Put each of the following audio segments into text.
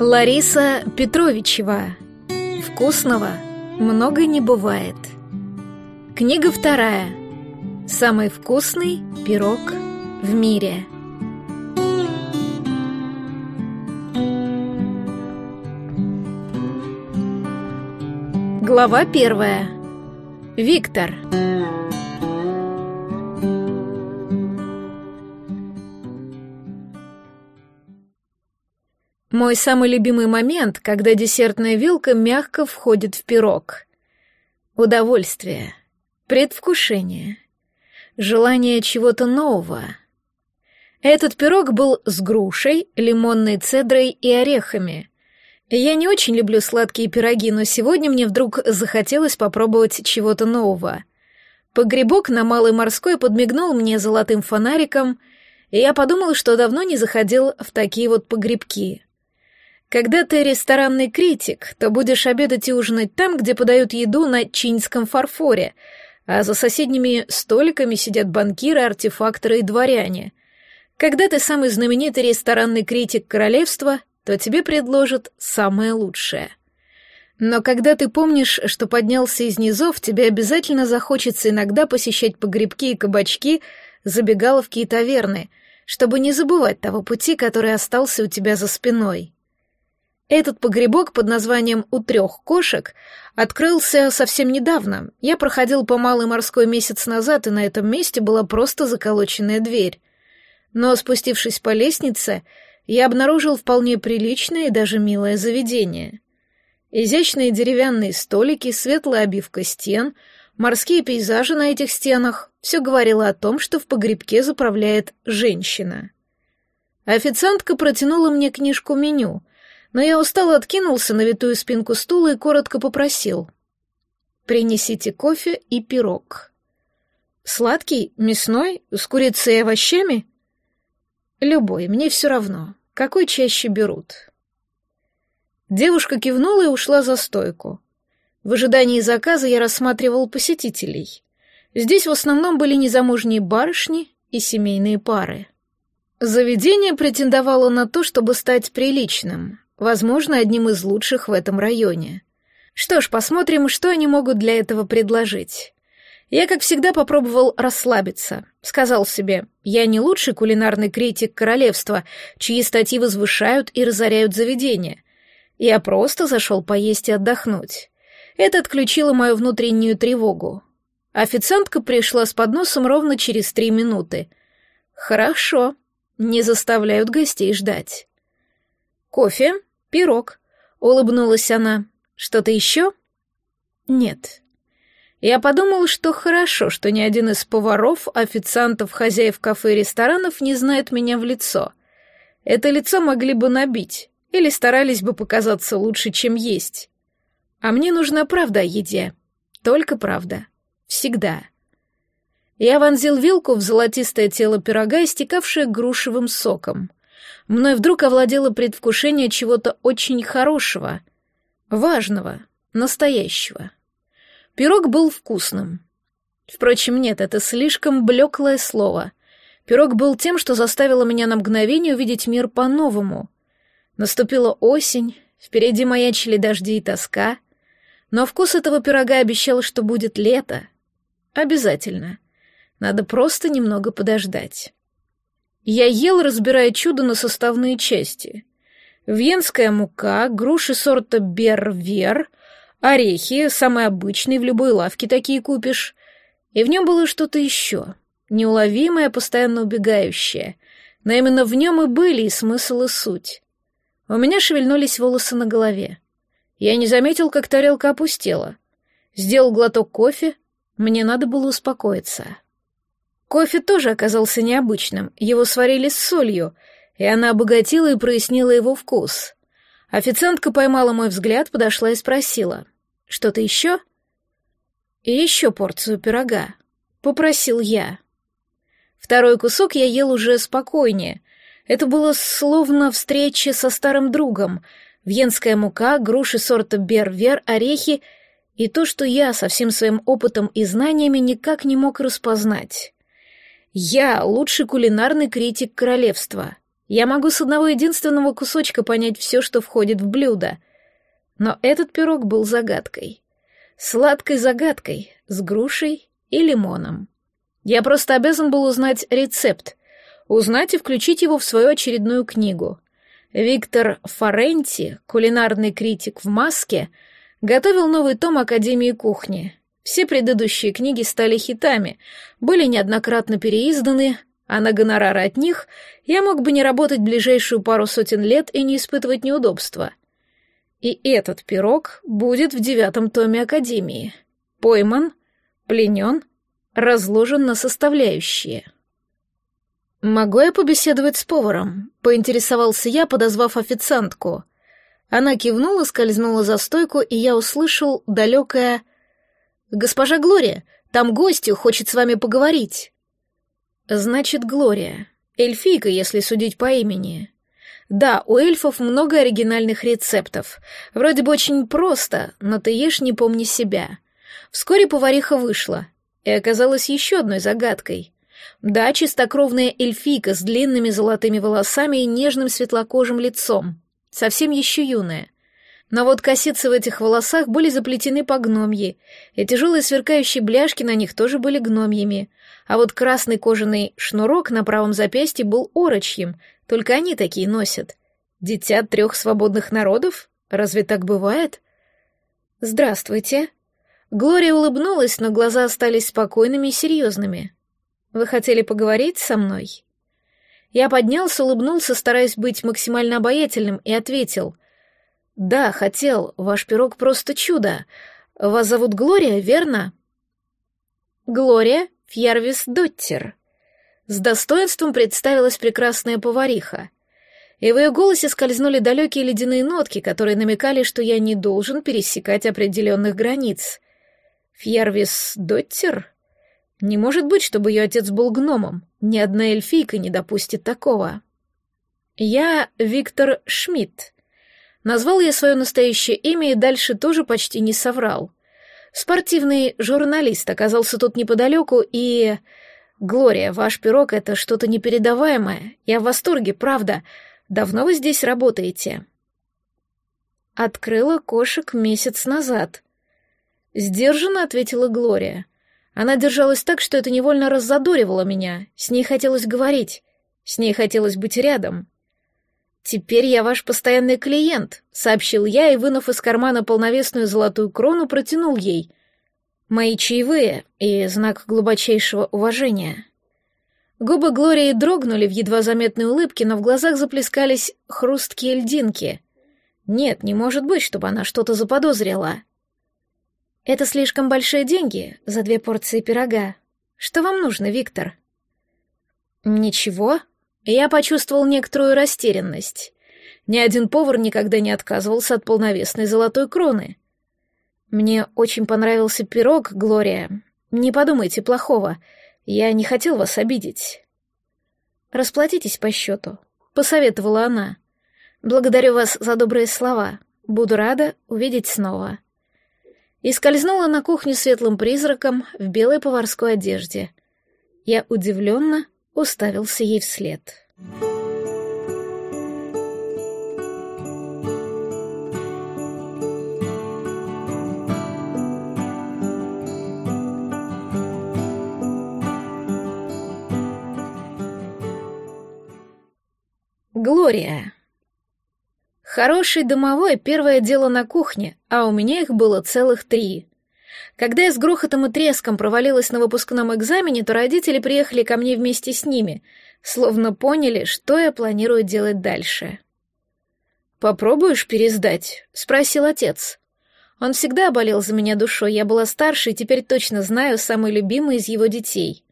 Лариса Петровичева. Вкусного много не бывает. Книга вторая. Самый вкусный пирог в мире. Глава первая. Виктор. Мой самый любимый момент, когда десертная вилка мягко входит в пирог. Удовольствие, предвкушение, желание чего-то нового. Этот пирог был с грушей, лимонной цедрой и орехами. Я не очень люблю сладкие пироги, но сегодня мне вдруг захотелось попробовать чего-то нового. Погребок на Малой Морской подмигнул мне золотым фонариком, и я подумал, что давно не заходил в такие вот погребки. Когда ты ресторанный критик, то будешь обедать и ужинать там, где подают еду на чинском фарфоре, а за соседними столиками сидят банкиры, артефакторы и дворяне. Когда ты самый знаменитый ресторанный критик королевства, то тебе предложат самое лучшее. Но когда ты помнишь, что поднялся из низов, тебе обязательно захочется иногда посещать погребки и кабачки, забегаловки и таверны, чтобы не забывать того пути, который остался у тебя за спиной. Этот погребок под названием «У трех кошек» открылся совсем недавно. Я проходил по Малой морской месяц назад, и на этом месте была просто заколоченная дверь. Но спустившись по лестнице, я обнаружил вполне приличное и даже милое заведение. Изящные деревянные столики, светлая обивка стен, морские пейзажи на этих стенах — все говорило о том, что в погребке заправляет женщина. Официантка протянула мне книжку меню — но я устало откинулся на витую спинку стула и коротко попросил. «Принесите кофе и пирог». «Сладкий, мясной, с курицей и овощами?» «Любой, мне все равно. Какой чаще берут?» Девушка кивнула и ушла за стойку. В ожидании заказа я рассматривал посетителей. Здесь в основном были незамужние барышни и семейные пары. Заведение претендовало на то, чтобы стать приличным, Возможно, одним из лучших в этом районе. Что ж, посмотрим, что они могут для этого предложить. Я, как всегда, попробовал расслабиться. Сказал себе, я не лучший кулинарный критик королевства, чьи статьи возвышают и разоряют заведения. Я просто зашел поесть и отдохнуть. Это отключило мою внутреннюю тревогу. Официантка пришла с подносом ровно через три минуты. Хорошо, не заставляют гостей ждать. Кофе, «Пирог», — улыбнулась она. «Что-то еще?» «Нет». Я подумал, что хорошо, что ни один из поваров, официантов, хозяев кафе и ресторанов не знает меня в лицо. Это лицо могли бы набить, или старались бы показаться лучше, чем есть. А мне нужна правда о еде. Только правда. Всегда. Я вонзил вилку в золотистое тело пирога, истекавшее грушевым соком. Мной вдруг овладело предвкушение чего-то очень хорошего, важного, настоящего. Пирог был вкусным. Впрочем, нет, это слишком блеклое слово. Пирог был тем, что заставило меня на мгновение увидеть мир по-новому. Наступила осень, впереди маячили дожди и тоска, но вкус этого пирога обещал, что будет лето. Обязательно. Надо просто немного подождать. Я ел, разбирая чудо на составные части. Венская мука, груши сорта Бервер, орехи, самые обычные, в любой лавке такие купишь. И в нем было что-то еще, неуловимое, постоянно убегающее. Но именно в нем и были и смысл, и суть. У меня шевельнулись волосы на голове. Я не заметил, как тарелка опустела. Сделал глоток кофе, мне надо было успокоиться. Кофе тоже оказался необычным, его сварили с солью, и она обогатила и прояснила его вкус. Официантка поймала мой взгляд, подошла и спросила. «Что-то еще?» «И еще порцию пирога», — попросил я. Второй кусок я ел уже спокойнее. Это было словно встреча со старым другом. Венская мука, груши сорта Бервер, орехи и то, что я со всем своим опытом и знаниями никак не мог распознать. Я лучший кулинарный критик королевства. Я могу с одного единственного кусочка понять все, что входит в блюдо. Но этот пирог был загадкой. Сладкой загадкой, с грушей и лимоном. Я просто обязан был узнать рецепт, узнать и включить его в свою очередную книгу. Виктор Форенти, кулинарный критик в маске, готовил новый том Академии кухни. Все предыдущие книги стали хитами, были неоднократно переизданы, а на гонорары от них я мог бы не работать ближайшую пару сотен лет и не испытывать неудобства. И этот пирог будет в девятом томе Академии. Пойман, пленен, разложен на составляющие. «Могу я побеседовать с поваром?» — поинтересовался я, подозвав официантку. Она кивнула, скользнула за стойку, и я услышал далекое «Госпожа Глория, там гостью хочет с вами поговорить». Значит, Глория. Эльфийка, если судить по имени. Да, у эльфов много оригинальных рецептов. Вроде бы очень просто, но ты ешь, не помни себя. Вскоре повариха вышла и оказалась еще одной загадкой. Да, чистокровная эльфийка с длинными золотыми волосами и нежным светлокожим лицом. Совсем еще юная. Но вот косицы в этих волосах были заплетены по гномьи, и тяжелые сверкающие бляшки на них тоже были гномьями, а вот красный кожаный шнурок на правом запястье был орочьим, только они такие носят. Дитя трех свободных народов? Разве так бывает? Здравствуйте. Глория улыбнулась, но глаза остались спокойными и серьезными. Вы хотели поговорить со мной? Я поднялся, улыбнулся, стараясь быть максимально обаятельным, и ответил. «Да, хотел. Ваш пирог просто чудо. Вас зовут Глория, верно?» «Глория Фьярвис Доттер», с достоинством представилась прекрасная повариха. И в ее голосе скользнули далекие ледяные нотки, которые намекали, что я не должен пересекать определенных границ. Фьервис Доттер? Не может быть, чтобы ее отец был гномом. Ни одна эльфийка не допустит такого. Я Виктор Шмидт. Назвал я свое настоящее имя и дальше тоже почти не соврал. Спортивный журналист оказался тут неподалеку и... «Глория, ваш пирог — это что-то непередаваемое. Я в восторге, правда. Давно вы здесь работаете?» «Открыла кошек месяц назад». Сдержанно ответила Глория. Она держалась так, что это невольно раззадоривало меня. С ней хотелось говорить. С ней хотелось быть рядом. «Теперь я ваш постоянный клиент», — сообщил я и, вынув из кармана полновесную золотую крону, протянул ей — Мои чаевые и знак глубочайшего уважения. Губы Глории дрогнули в едва заметной улыбке, но в глазах заплескались хрусткие льдинки. Нет, не может быть, чтобы она что-то заподозрила. Это слишком большие деньги за две порции пирога. Что вам нужно, Виктор? Ничего. Я почувствовал некоторую растерянность. Ни один повар никогда не отказывался от полновесной золотой кроны. «Мне очень понравился пирог, Глория. Не подумайте плохого. Я не хотел вас обидеть». «Расплатитесь по счету», — посоветовала она. «Благодарю вас за добрые слова. Буду рада увидеть снова». И скользнула на кухню светлым призраком в белой поварской одежде. Я удивленно уставился ей вслед. «Глория». Хороший домовой — первое дело на кухне, а у меня их было целых три. Когда я с грохотом и треском провалилась на выпускном экзамене, то родители приехали ко мне вместе с ними, словно поняли, что я планирую делать дальше. «Попробуешь пересдать?» — спросил отец. Он всегда болел за меня душой, я была старше и теперь точно знаю самый любимый из его детей.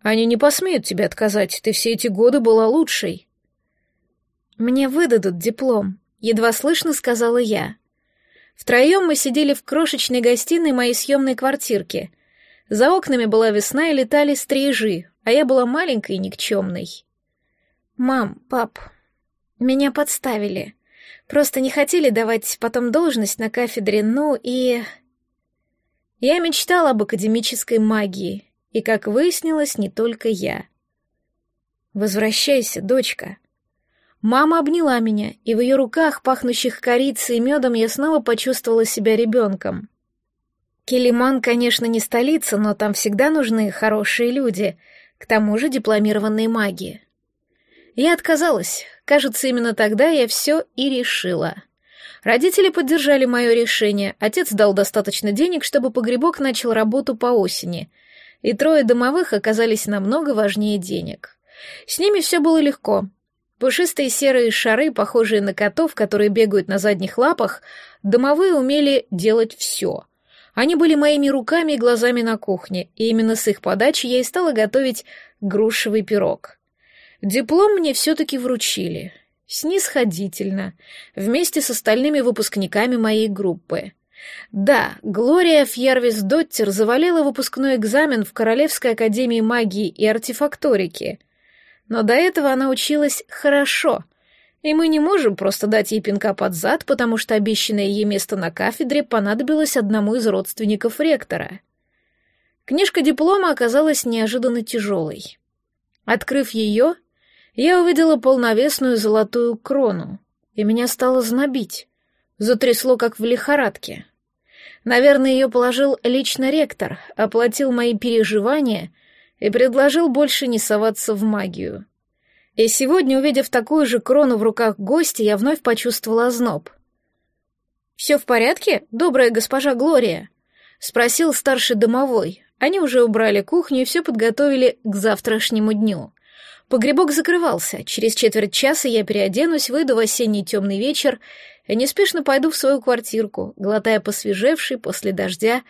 Они не посмеют тебе отказать, ты все эти годы была лучшей. «Мне выдадут диплом», — едва слышно сказала я. Втроем мы сидели в крошечной гостиной моей съемной квартирки. За окнами была весна и летали стрижи, а я была маленькой и никчемной. «Мам, пап, меня подставили. Просто не хотели давать потом должность на кафедре, ну и...» Я мечтала об академической магии, и, как выяснилось, не только я. «Возвращайся, дочка», Мама обняла меня, и в ее руках, пахнущих корицей и медом, я снова почувствовала себя ребенком. Келиман, конечно, не столица, но там всегда нужны хорошие люди, к тому же дипломированные маги. Я отказалась. Кажется, именно тогда я все и решила. Родители поддержали мое решение, отец дал достаточно денег, чтобы погребок начал работу по осени, и трое домовых оказались намного важнее денег. С ними все было легко. Пушистые серые шары, похожие на котов, которые бегают на задних лапах, домовые умели делать все. Они были моими руками и глазами на кухне, и именно с их подачи я и стала готовить грушевый пирог. Диплом мне все-таки вручили. Снисходительно, вместе с остальными выпускниками моей группы. Да, Глория Фьервис Доттер завалила выпускной экзамен в Королевской академии магии и артефакторики — но до этого она училась хорошо, и мы не можем просто дать ей пинка под зад, потому что обещанное ей место на кафедре понадобилось одному из родственников ректора. Книжка диплома оказалась неожиданно тяжелой. Открыв ее, я увидела полновесную золотую крону, и меня стало знобить. Затрясло, как в лихорадке. Наверное, ее положил лично ректор, оплатил мои переживания и предложил больше не соваться в магию. И сегодня, увидев такую же крону в руках гостя, я вновь почувствовала озноб. «Все в порядке, добрая госпожа Глория?» — спросил старший домовой. Они уже убрали кухню и все подготовили к завтрашнему дню. Погребок закрывался. Через четверть часа я переоденусь, выйду в осенний темный вечер и неспешно пойду в свою квартирку, глотая посвежевший после дождя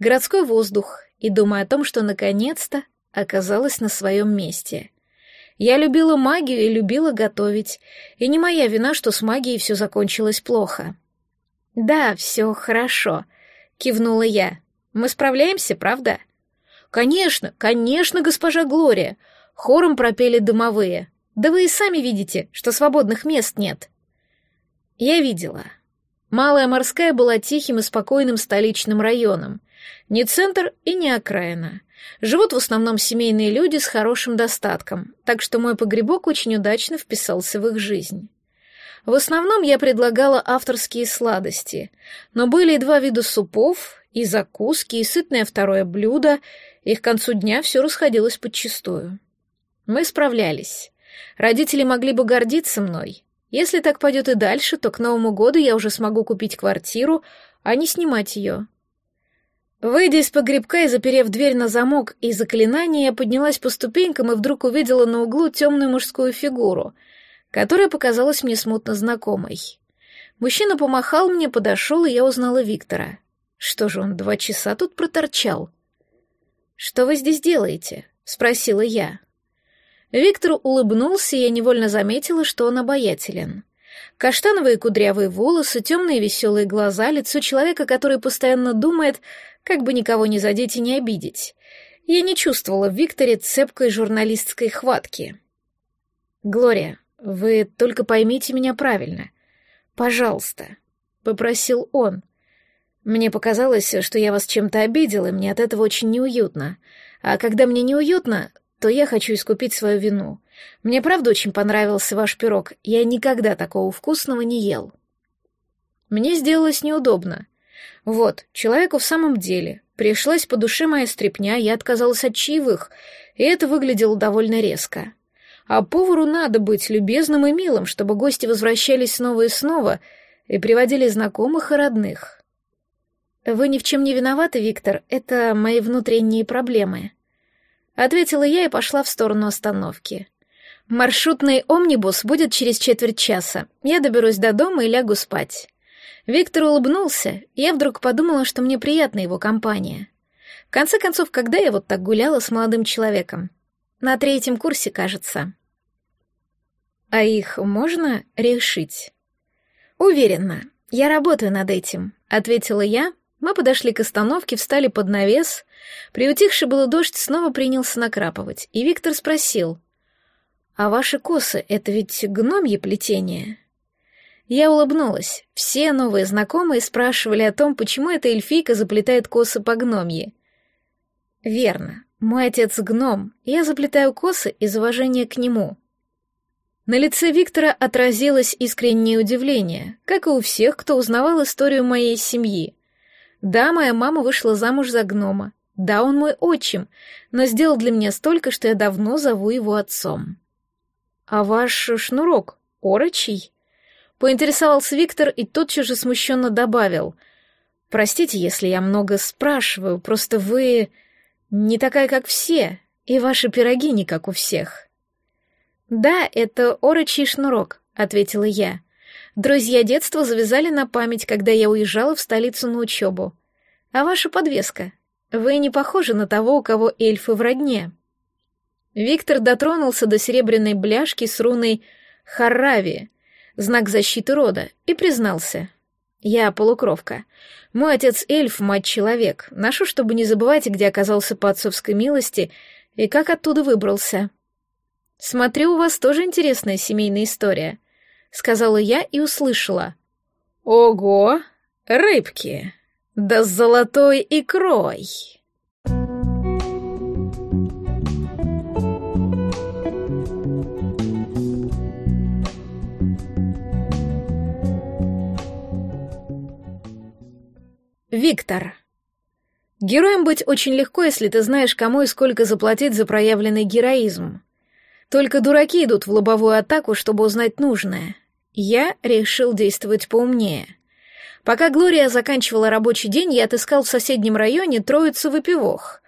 городской воздух и думая о том, что наконец-то оказалась на своем месте. Я любила магию и любила готовить, и не моя вина, что с магией все закончилось плохо. «Да, все хорошо», — кивнула я. «Мы справляемся, правда?» «Конечно, конечно, госпожа Глория!» — хором пропели домовые. «Да вы и сами видите, что свободных мест нет». Я видела. Малая морская была тихим и спокойным столичным районом. Не центр и не окраина. Живут в основном семейные люди с хорошим достатком, так что мой погребок очень удачно вписался в их жизнь. В основном я предлагала авторские сладости, но были и два вида супов, и закуски, и сытное второе блюдо, и к концу дня все расходилось подчистую. Мы справлялись. Родители могли бы гордиться мной. Если так пойдет и дальше, то к Новому году я уже смогу купить квартиру, а не снимать ее. Выйдя из погребка и заперев дверь на замок и заклинание, я поднялась по ступенькам и вдруг увидела на углу темную мужскую фигуру, которая показалась мне смутно знакомой. Мужчина помахал мне, подошел, и я узнала Виктора. Что же он два часа тут проторчал? «Что вы здесь делаете?» — спросила я. Виктор улыбнулся, и я невольно заметила, что он обаятелен. Каштановые кудрявые волосы, темные веселые глаза, лицо человека, который постоянно думает, как бы никого не задеть и не обидеть. Я не чувствовала в Викторе цепкой журналистской хватки. «Глория, вы только поймите меня правильно. Пожалуйста», — попросил он. «Мне показалось, что я вас чем-то обидел, и мне от этого очень неуютно. А когда мне неуютно, то я хочу искупить свою вину. Мне правда очень понравился ваш пирог. Я никогда такого вкусного не ел». Мне сделалось неудобно. Вот, человеку в самом деле пришлась по душе моя стряпня, я отказалась от чаевых, и это выглядело довольно резко. А повару надо быть любезным и милым, чтобы гости возвращались снова и снова и приводили знакомых и родных. «Вы ни в чем не виноваты, Виктор, это мои внутренние проблемы», — ответила я и пошла в сторону остановки. «Маршрутный омнибус будет через четверть часа. Я доберусь до дома и лягу спать». Виктор улыбнулся, и я вдруг подумала, что мне приятна его компания. В конце концов, когда я вот так гуляла с молодым человеком? На третьем курсе, кажется. А их можно решить? Уверена, я работаю над этим, ответила я. Мы подошли к остановке, встали под навес. Приутихший было дождь снова принялся накрапывать, и Виктор спросил: "А ваши косы — это ведь гномье плетение?" Я улыбнулась. Все новые знакомые спрашивали о том, почему эта эльфийка заплетает косы по гномье. Верно. Мой отец гном, я заплетаю косы из уважения к нему. На лице Виктора отразилось искреннее удивление, как и у всех, кто узнавал историю моей семьи. Да, моя мама вышла замуж за гнома. Да, он мой отчим, но сделал для меня столько, что я давно зову его отцом. «А ваш шнурок орочий?» Поинтересовался Виктор и тотчас же смущенно добавил. «Простите, если я много спрашиваю, просто вы не такая, как все, и ваши пироги не как у всех». «Да, это орочий шнурок», — ответила я. «Друзья детства завязали на память, когда я уезжала в столицу на учебу. А ваша подвеска? Вы не похожи на того, у кого эльфы в родне». Виктор дотронулся до серебряной бляшки с руной «Харави», знак защиты рода, и признался. «Я полукровка. Мой отец эльф, мать человек. Ношу, чтобы не забывать, где оказался по отцовской милости и как оттуда выбрался». «Смотрю, у вас тоже интересная семейная история», — сказала я и услышала. «Ого, рыбки! Да с золотой икрой!» Виктор. Героем быть очень легко, если ты знаешь, кому и сколько заплатить за проявленный героизм. Только дураки идут в лобовую атаку, чтобы узнать нужное. Я решил действовать поумнее. Пока Глория заканчивала рабочий день, я отыскал в соседнем районе троицу выпивох,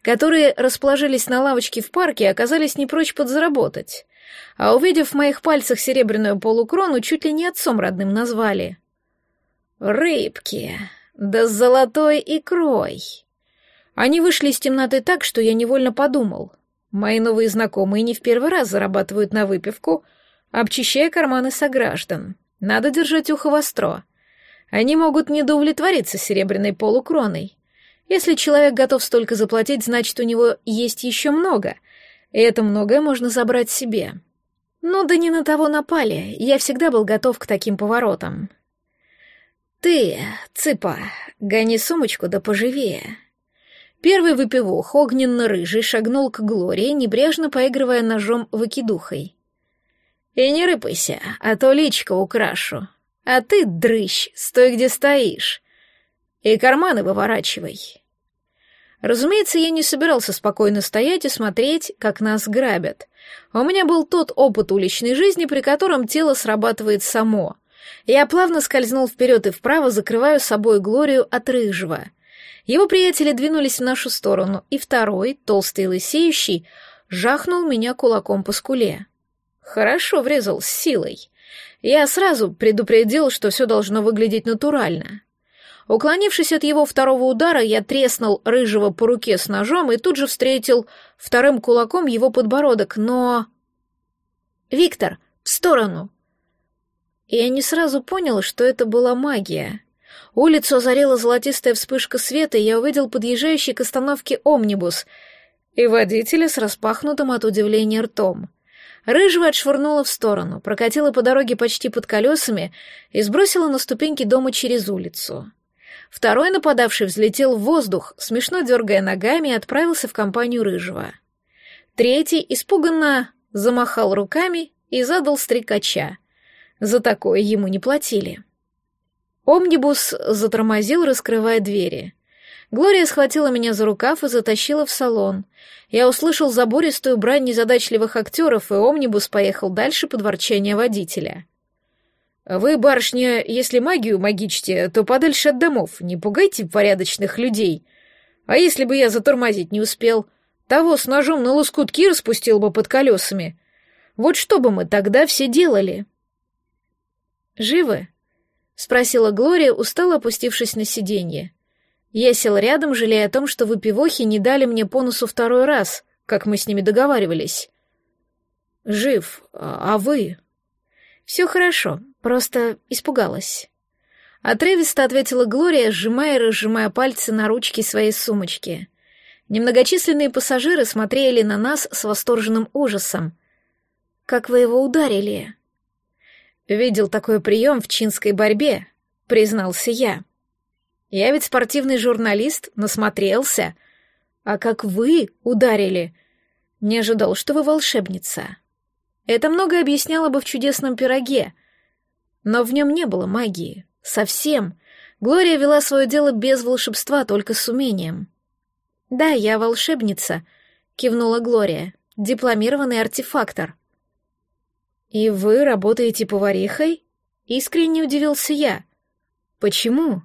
которые расположились на лавочке в парке и оказались не прочь подзаработать. А увидев в моих пальцах серебряную полукрону, чуть ли не отцом родным назвали. «Рыбки, да с золотой икрой!» Они вышли из темноты так, что я невольно подумал. Мои новые знакомые не в первый раз зарабатывают на выпивку, обчищая карманы сограждан. Надо держать ухо востро. Они могут не удовлетвориться серебряной полукроной. Если человек готов столько заплатить, значит, у него есть еще много, и это многое можно забрать себе. Ну да не на того напали, я всегда был готов к таким поворотам. «Ты, цыпа, гони сумочку да поживее», Первый выпивох, огненно-рыжий, шагнул к Глории, небрежно поигрывая ножом выкидухой. «И не рыпайся, а то личко украшу. А ты, дрыщ, стой, где стоишь. И карманы выворачивай». Разумеется, я не собирался спокойно стоять и смотреть, как нас грабят. У меня был тот опыт уличной жизни, при котором тело срабатывает само. Я плавно скользнул вперед и вправо, закрывая собой Глорию от рыжего — его приятели двинулись в нашу сторону, и второй, толстый и лысеющий, жахнул меня кулаком по скуле. Хорошо врезал с силой. Я сразу предупредил, что все должно выглядеть натурально. Уклонившись от его второго удара, я треснул рыжего по руке с ножом и тут же встретил вторым кулаком его подбородок, но... «Виктор, в сторону!» Я не сразу понял, что это была магия. Улицу озарила золотистая вспышка света, и я увидел подъезжающий к остановке «Омнибус» и водителя с распахнутым от удивления ртом. Рыжего отшвырнула в сторону, прокатила по дороге почти под колесами и сбросила на ступеньки дома через улицу. Второй нападавший взлетел в воздух, смешно дергая ногами, и отправился в компанию Рыжего. Третий испуганно замахал руками и задал стрекача. За такое ему не платили. Омнибус затормозил, раскрывая двери. Глория схватила меня за рукав и затащила в салон. Я услышал забористую брань незадачливых актеров, и омнибус поехал дальше под ворчание водителя. «Вы, барышня, если магию магичите, то подальше от домов, не пугайте порядочных людей. А если бы я затормозить не успел, того с ножом на лоскутки распустил бы под колесами. Вот что бы мы тогда все делали?» «Живы?» — спросила Глория, устало опустившись на сиденье. Я сел рядом, жалея о том, что выпивохи не дали мне по второй раз, как мы с ними договаривались. «Жив, а вы?» «Все хорошо, просто испугалась». Отрывисто ответила Глория, сжимая и разжимая пальцы на ручке своей сумочки. Немногочисленные пассажиры смотрели на нас с восторженным ужасом. «Как вы его ударили?» Видел такой прием в чинской борьбе, признался я. Я ведь спортивный журналист, насмотрелся. А как вы ударили? Не ожидал, что вы волшебница. Это многое объясняло бы в чудесном пироге. Но в нем не было магии. Совсем. Глория вела свое дело без волшебства, только с умением. «Да, я волшебница», — кивнула Глория, — «дипломированный артефактор». «И вы работаете поварихой?» — искренне удивился я. «Почему?»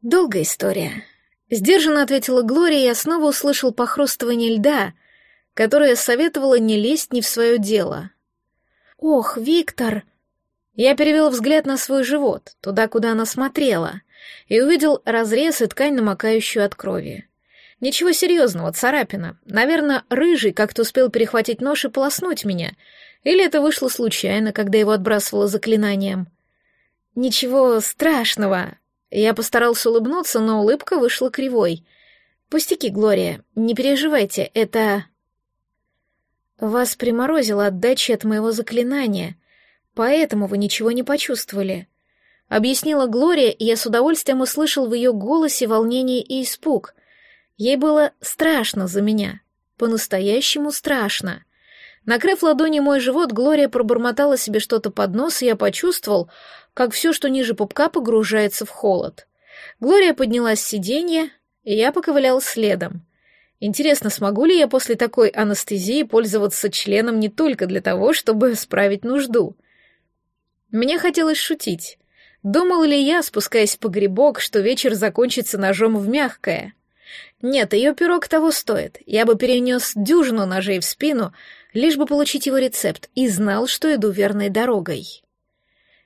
«Долгая история», — сдержанно ответила Глория, и я снова услышал похрустывание льда, которое советовало не лезть не в свое дело. «Ох, Виктор!» Я перевел взгляд на свой живот, туда, куда она смотрела, и увидел разрез и ткань, намокающую от крови. Ничего серьезного, царапина. Наверное, рыжий как-то успел перехватить нож и полоснуть меня. Или это вышло случайно, когда его отбрасывало заклинанием. Ничего страшного. Я постарался улыбнуться, но улыбка вышла кривой. Пустяки, Глория, не переживайте, это... Вас приморозило от дачи от моего заклинания — Поэтому вы ничего не почувствовали. Объяснила Глория, и я с удовольствием услышал в ее голосе волнение и испуг. Ей было страшно за меня. По-настоящему страшно. Накрыв ладони мой живот, Глория пробормотала себе что-то под нос, и я почувствовал, как все, что ниже пупка, погружается в холод. Глория поднялась с сиденья, и я поковылял следом. Интересно, смогу ли я после такой анестезии пользоваться членом не только для того, чтобы справить нужду? Мне хотелось шутить. Думал ли я, спускаясь по грибок, что вечер закончится ножом в мягкое? Нет, ее пирог того стоит. Я бы перенес дюжину ножей в спину, лишь бы получить его рецепт, и знал, что иду верной дорогой.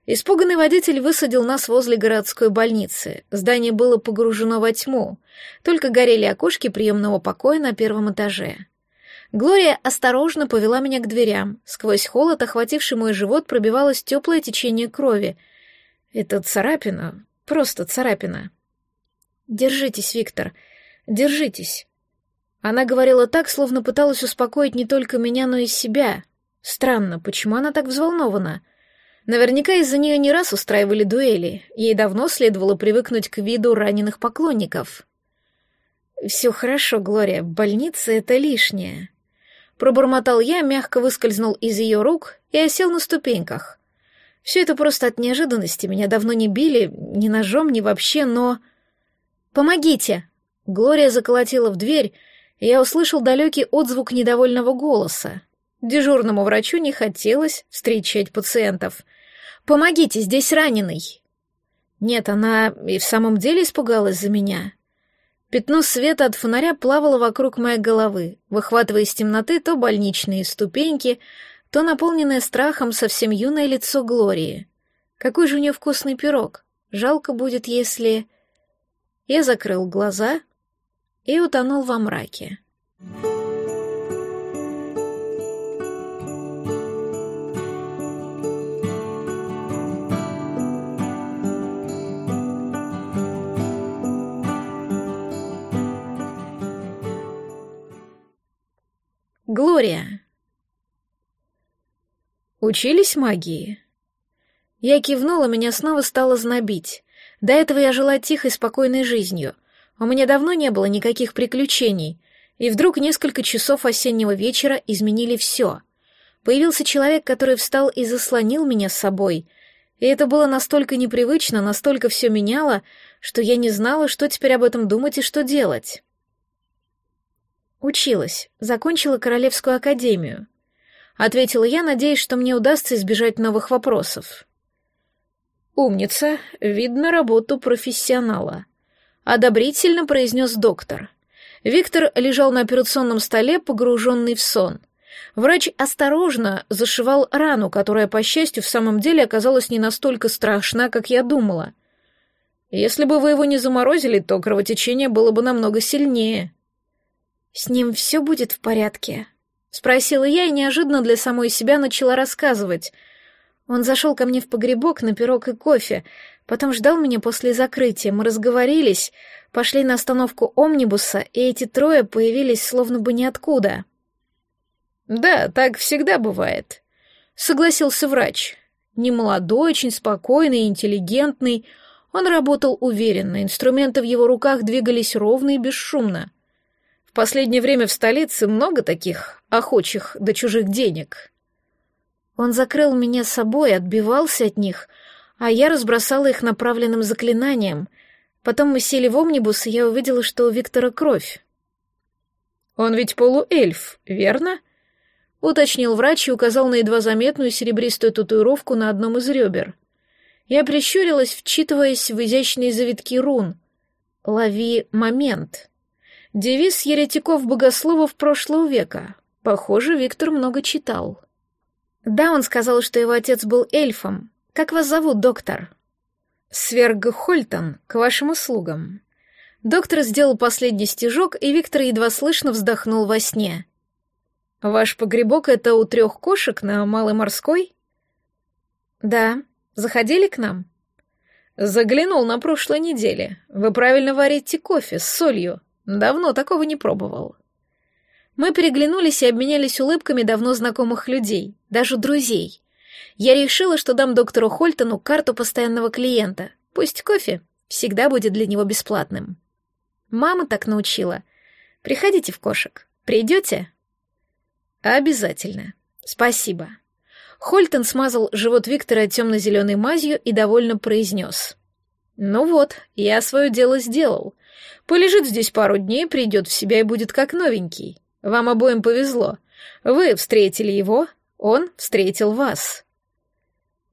Испуганный водитель высадил нас возле городской больницы. Здание было погружено во тьму. Только горели окошки приемного покоя на первом этаже. Глория осторожно повела меня к дверям. Сквозь холод, охвативший мой живот, пробивалось теплое течение крови. Это царапина, просто царапина. Держитесь, Виктор, держитесь. Она говорила так, словно пыталась успокоить не только меня, но и себя. Странно, почему она так взволнована? Наверняка из-за нее не раз устраивали дуэли. Ей давно следовало привыкнуть к виду раненых поклонников. «Все хорошо, Глория, больница — это лишнее», Пробормотал я, мягко выскользнул из ее рук и осел на ступеньках. Все это просто от неожиданности. Меня давно не били, ни ножом, ни вообще, но... «Помогите!» Глория заколотила в дверь, я услышал далекий отзвук недовольного голоса. Дежурному врачу не хотелось встречать пациентов. «Помогите, здесь раненый!» Нет, она и в самом деле испугалась за меня. Пятно света от фонаря плавало вокруг моей головы, выхватывая из темноты то больничные ступеньки, то наполненное страхом совсем юное лицо Глории. Какой же у нее вкусный пирог. Жалко будет, если... Я закрыл глаза и утонул во мраке. Глория. Учились магии? Я кивнула, меня снова стало знобить. До этого я жила тихой, спокойной жизнью. У меня давно не было никаких приключений. И вдруг несколько часов осеннего вечера изменили все. Появился человек, который встал и заслонил меня с собой. И это было настолько непривычно, настолько все меняло, что я не знала, что теперь об этом думать и что делать. Училась, закончила Королевскую академию. Ответила я, надеясь, что мне удастся избежать новых вопросов. Умница, видно работу профессионала. Одобрительно произнес доктор. Виктор лежал на операционном столе, погруженный в сон. Врач осторожно зашивал рану, которая, по счастью, в самом деле оказалась не настолько страшна, как я думала. Если бы вы его не заморозили, то кровотечение было бы намного сильнее. «С ним все будет в порядке?» — спросила я и неожиданно для самой себя начала рассказывать. Он зашел ко мне в погребок на пирог и кофе, потом ждал меня после закрытия, мы разговорились, пошли на остановку омнибуса, и эти трое появились словно бы ниоткуда. «Да, так всегда бывает», — согласился врач. Немолодой, очень спокойный, интеллигентный. Он работал уверенно, инструменты в его руках двигались ровно и бесшумно. В последнее время в столице много таких охочих до чужих денег. Он закрыл меня собой, отбивался от них, а я разбросала их направленным заклинанием. Потом мы сели в омнибус, и я увидела, что у Виктора кровь. «Он ведь полуэльф, верно?» — уточнил врач и указал на едва заметную серебристую татуировку на одном из ребер. Я прищурилась, вчитываясь в изящные завитки рун. «Лови момент». Девиз еретиков-богословов прошлого века. Похоже, Виктор много читал. Да, он сказал, что его отец был эльфом. Как вас зовут, доктор? Сверг Хольтон, к вашим услугам. Доктор сделал последний стежок, и Виктор едва слышно вздохнул во сне. Ваш погребок — это у трех кошек на Малой Морской? Да. Заходили к нам? Заглянул на прошлой неделе. Вы правильно варите кофе с солью. Давно такого не пробовал. Мы переглянулись и обменялись улыбками давно знакомых людей, даже друзей. Я решила, что дам доктору Хольтону карту постоянного клиента. Пусть кофе всегда будет для него бесплатным. Мама так научила. Приходите в кошек. Придете? Обязательно. Спасибо. Хольтон смазал живот Виктора темно-зеленой мазью и довольно произнес. «Ну вот, я свое дело сделал. Полежит здесь пару дней, придет в себя и будет как новенький. Вам обоим повезло. Вы встретили его, он встретил вас».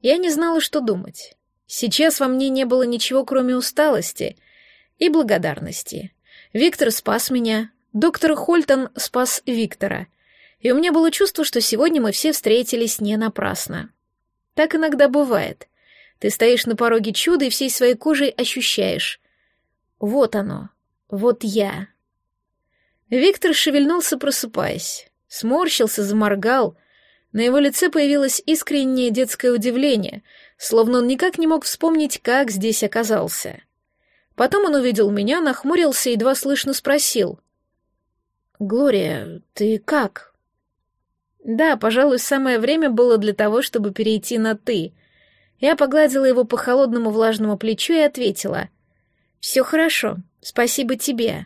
Я не знала, что думать. Сейчас во мне не было ничего, кроме усталости и благодарности. Виктор спас меня, доктор Хольтон спас Виктора — и у меня было чувство, что сегодня мы все встретились не напрасно. Так иногда бывает. Ты стоишь на пороге чуда и всей своей кожей ощущаешь. Вот оно, вот я. Виктор шевельнулся, просыпаясь. Сморщился, заморгал. На его лице появилось искреннее детское удивление, словно он никак не мог вспомнить, как здесь оказался. Потом он увидел меня, нахмурился и едва слышно спросил. «Глория, ты как?» Да, пожалуй, самое время было для того, чтобы перейти на «ты». Я погладила его по холодному влажному плечу и ответила. «Все хорошо, спасибо тебе».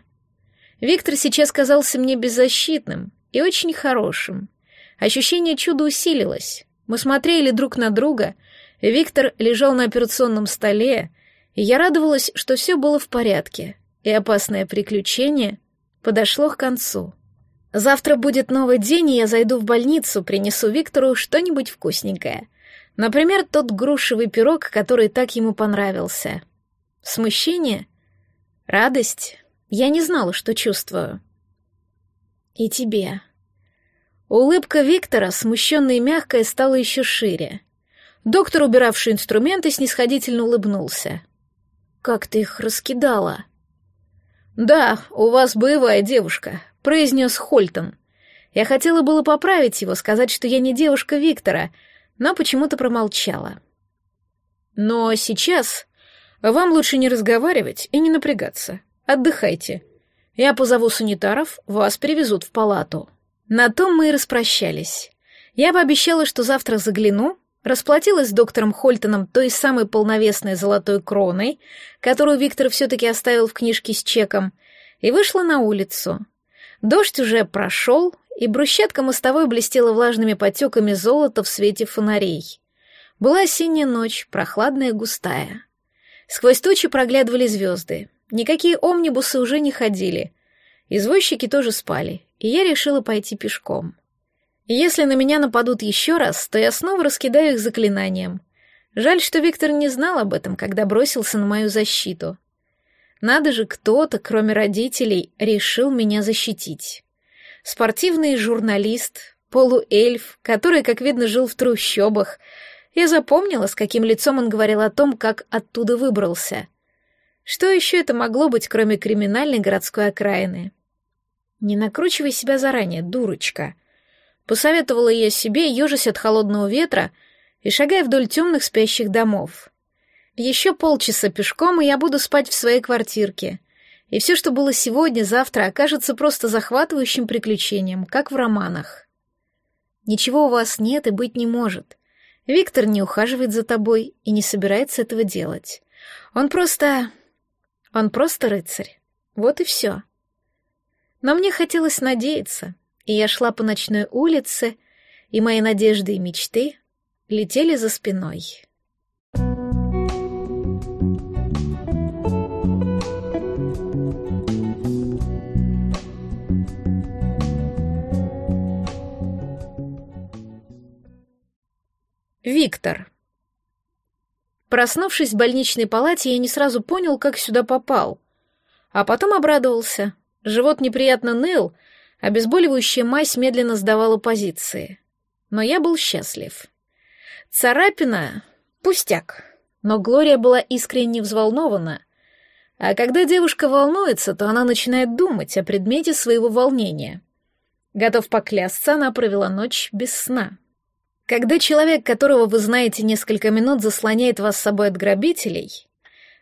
Виктор сейчас казался мне беззащитным и очень хорошим. Ощущение чуда усилилось. Мы смотрели друг на друга, Виктор лежал на операционном столе, и я радовалась, что все было в порядке, и опасное приключение подошло к концу. Завтра будет новый день, и я зайду в больницу, принесу Виктору что-нибудь вкусненькое. Например, тот грушевый пирог, который так ему понравился. Смущение? Радость? Я не знала, что чувствую. И тебе. Улыбка Виктора, смущенная и мягкая, стала еще шире. Доктор, убиравший инструменты, снисходительно улыбнулся. «Как ты их раскидала?» «Да, у вас боевая девушка произнес Хольтон. Я хотела было поправить его, сказать, что я не девушка Виктора, но почему-то промолчала. Но сейчас вам лучше не разговаривать и не напрягаться. Отдыхайте. Я позову санитаров, вас перевезут в палату. На том мы и распрощались. Я пообещала, что завтра загляну, расплатилась с доктором Хольтоном той самой полновесной золотой кроной, которую Виктор все-таки оставил в книжке с чеком, и вышла на улицу. Дождь уже прошел, и брусчатка мостовой блестела влажными потеками золота в свете фонарей. Была осенняя ночь, прохладная и густая. Сквозь тучи проглядывали звезды. Никакие омнибусы уже не ходили. Извозчики тоже спали, и я решила пойти пешком. Если на меня нападут еще раз, то я снова раскидаю их заклинанием. Жаль, что Виктор не знал об этом, когда бросился на мою защиту. Надо же, кто-то, кроме родителей, решил меня защитить. Спортивный журналист, полуэльф, который, как видно, жил в трущобах. Я запомнила, с каким лицом он говорил о том, как оттуда выбрался. Что еще это могло быть, кроме криминальной городской окраины? Не накручивай себя заранее, дурочка. Посоветовала я себе, ежась от холодного ветра и шагая вдоль темных спящих домов. Еще полчаса пешком, и я буду спать в своей квартирке. И все, что было сегодня, завтра, окажется просто захватывающим приключением, как в романах. Ничего у вас нет и быть не может. Виктор не ухаживает за тобой и не собирается этого делать. Он просто... Он просто рыцарь. Вот и все. Но мне хотелось надеяться, и я шла по ночной улице, и мои надежды и мечты летели за спиной. Виктор. Проснувшись в больничной палате, я не сразу понял, как сюда попал. А потом обрадовался. Живот неприятно ныл, обезболивающая мазь медленно сдавала позиции. Но я был счастлив. Царапина — пустяк. Но Глория была искренне взволнована. А когда девушка волнуется, то она начинает думать о предмете своего волнения. Готов поклясться, она провела ночь без сна. Когда человек, которого вы знаете несколько минут, заслоняет вас с собой от грабителей,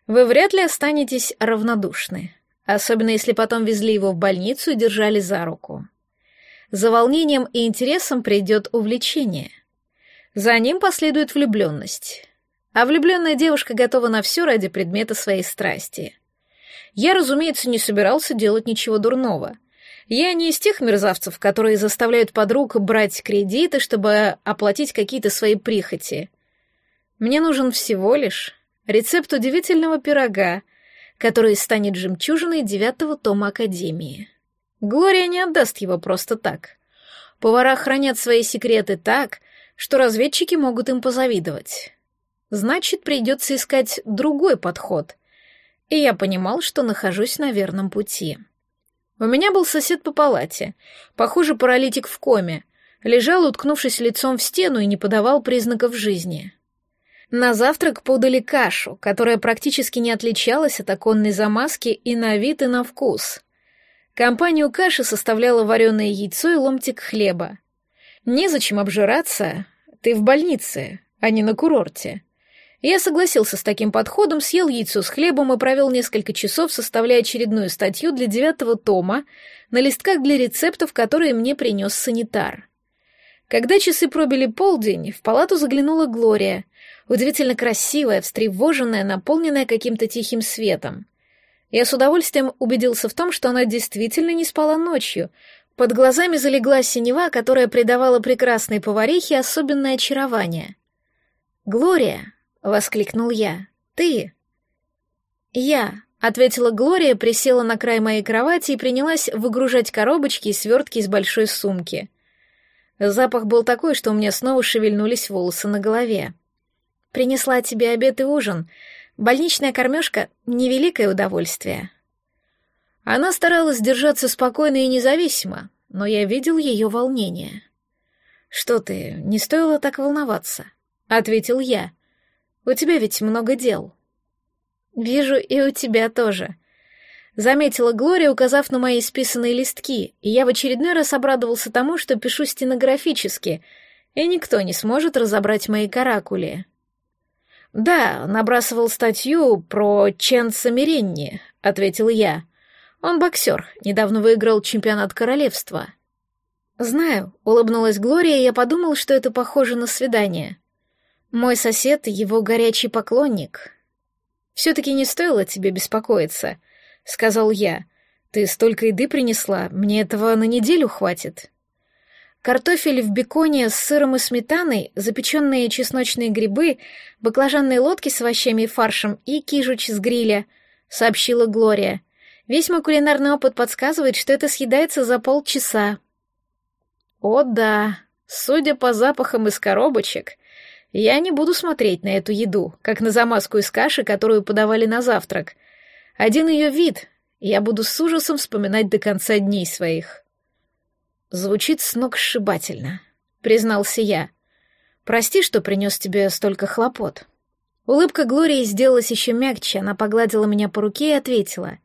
вы вряд ли останетесь равнодушны, особенно если потом везли его в больницу и держали за руку. За волнением и интересом придет увлечение. За ним последует влюбленность. А влюбленная девушка готова на все ради предмета своей страсти. Я, разумеется, не собирался делать ничего дурного — я не из тех мерзавцев, которые заставляют подруг брать кредиты, чтобы оплатить какие-то свои прихоти. Мне нужен всего лишь рецепт удивительного пирога, который станет жемчужиной девятого тома Академии. Глория не отдаст его просто так. Повара хранят свои секреты так, что разведчики могут им позавидовать. Значит, придется искать другой подход. И я понимал, что нахожусь на верном пути. У меня был сосед по палате, похоже, паралитик в коме, лежал, уткнувшись лицом в стену и не подавал признаков жизни. На завтрак подали кашу, которая практически не отличалась от оконной замазки и на вид, и на вкус. Компанию каши составляло вареное яйцо и ломтик хлеба. Незачем обжираться, ты в больнице, а не на курорте. Я согласился с таким подходом, съел яйцо с хлебом и провел несколько часов, составляя очередную статью для девятого тома на листках для рецептов, которые мне принес санитар. Когда часы пробили полдень, в палату заглянула Глория, удивительно красивая, встревоженная, наполненная каким-то тихим светом. Я с удовольствием убедился в том, что она действительно не спала ночью. Под глазами залегла синева, которая придавала прекрасной поварихе особенное очарование. «Глория!» — воскликнул я. «Ты?» «Я», — ответила Глория, присела на край моей кровати и принялась выгружать коробочки и свертки из большой сумки. Запах был такой, что у меня снова шевельнулись волосы на голове. «Принесла тебе обед и ужин. Больничная кормежка — невеликое удовольствие». Она старалась держаться спокойно и независимо, но я видел ее волнение. «Что ты, не стоило так волноваться», — ответил я. У тебя ведь много дел». «Вижу, и у тебя тоже», — заметила Глория, указав на мои списанные листки, и я в очередной раз обрадовался тому, что пишу стенографически, и никто не сможет разобрать мои каракули. «Да, набрасывал статью про Ченса Меренни», — ответил я. «Он боксер, недавно выиграл чемпионат королевства». «Знаю», — улыбнулась Глория, и я подумал, что это похоже на свидание. Мой сосед — его горячий поклонник. «Все-таки не стоило тебе беспокоиться», — сказал я. «Ты столько еды принесла, мне этого на неделю хватит». Картофель в беконе с сыром и сметаной, запеченные чесночные грибы, баклажанные лодки с овощами и фаршем и кижуч с гриля, сообщила Глория. Весь мой кулинарный опыт подсказывает, что это съедается за полчаса. О да, судя по запахам из коробочек, я не буду смотреть на эту еду, как на замазку из каши, которую подавали на завтрак. Один ее вид я буду с ужасом вспоминать до конца дней своих. Звучит сногсшибательно, признался я. Прости, что принес тебе столько хлопот. Улыбка Глории сделалась еще мягче, она погладила меня по руке и ответила.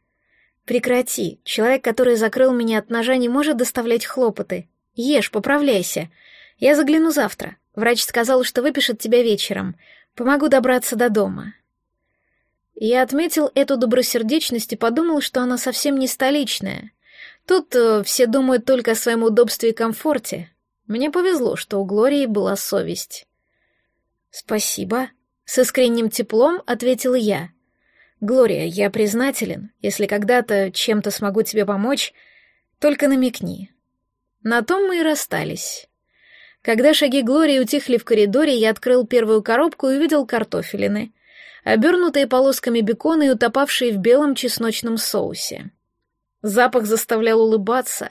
«Прекрати, человек, который закрыл меня от ножа, не может доставлять хлопоты. Ешь, поправляйся. Я загляну завтра. Врач сказал, что выпишет тебя вечером. Помогу добраться до дома». Я отметил эту добросердечность и подумал, что она совсем не столичная. Тут э, все думают только о своем удобстве и комфорте. Мне повезло, что у Глории была совесть. «Спасибо», — с искренним теплом ответил я. «Глория, я признателен. Если когда-то чем-то смогу тебе помочь, только намекни». На том мы и расстались. Когда шаги Глории утихли в коридоре, я открыл первую коробку и увидел картофелины, обернутые полосками бекона и утопавшие в белом чесночном соусе. Запах заставлял улыбаться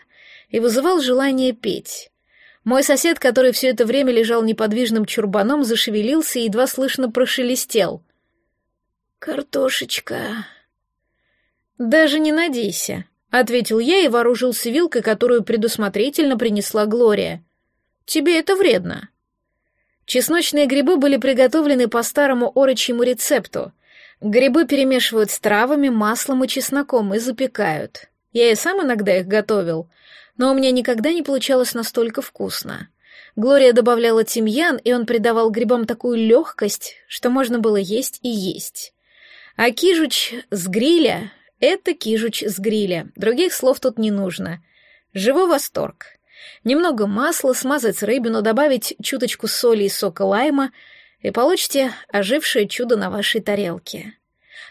и вызывал желание петь. Мой сосед, который все это время лежал неподвижным чурбаном, зашевелился и едва слышно прошелестел. «Картошечка...» «Даже не надейся», — ответил я и вооружился вилкой, которую предусмотрительно принесла Глория. Тебе это вредно. Чесночные грибы были приготовлены по старому орочьему рецепту. Грибы перемешивают с травами, маслом и чесноком и запекают. Я и сам иногда их готовил, но у меня никогда не получалось настолько вкусно. Глория добавляла тимьян, и он придавал грибам такую легкость, что можно было есть и есть. А кижуч с гриля — это кижуч с гриля, других слов тут не нужно. Живой восторг. Немного масла, смазать рыбину, добавить чуточку соли и сока лайма, и получите ожившее чудо на вашей тарелке.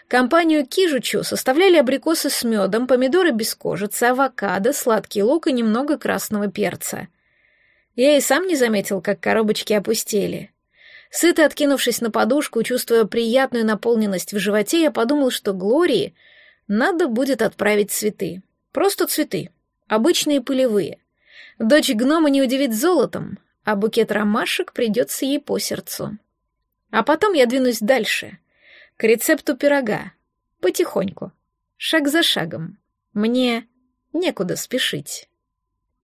Компанию кижучу составляли абрикосы с медом, помидоры без кожицы, авокадо, сладкий лук и немного красного перца. Я и сам не заметил, как коробочки опустели. Сыто откинувшись на подушку, чувствуя приятную наполненность в животе, я подумал, что Глории надо будет отправить цветы. Просто цветы. Обычные пылевые. Дочь гнома не удивит золотом, а букет ромашек придется ей по сердцу. А потом я двинусь дальше, к рецепту пирога, потихоньку, шаг за шагом. Мне некуда спешить.